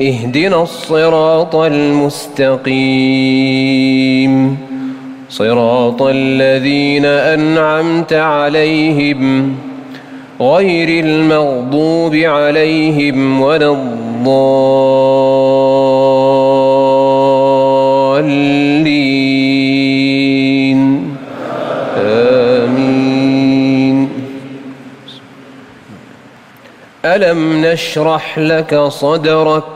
اهدنا الصراط المستقيم. صراط الذين أنعمت عليهم غير المغضوب عليهم ولا الضالين. آمين. ألم نشرح لك صدرك؟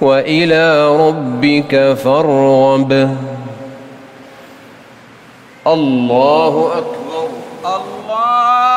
وإلى ربك فارغب. الله أكبر. الله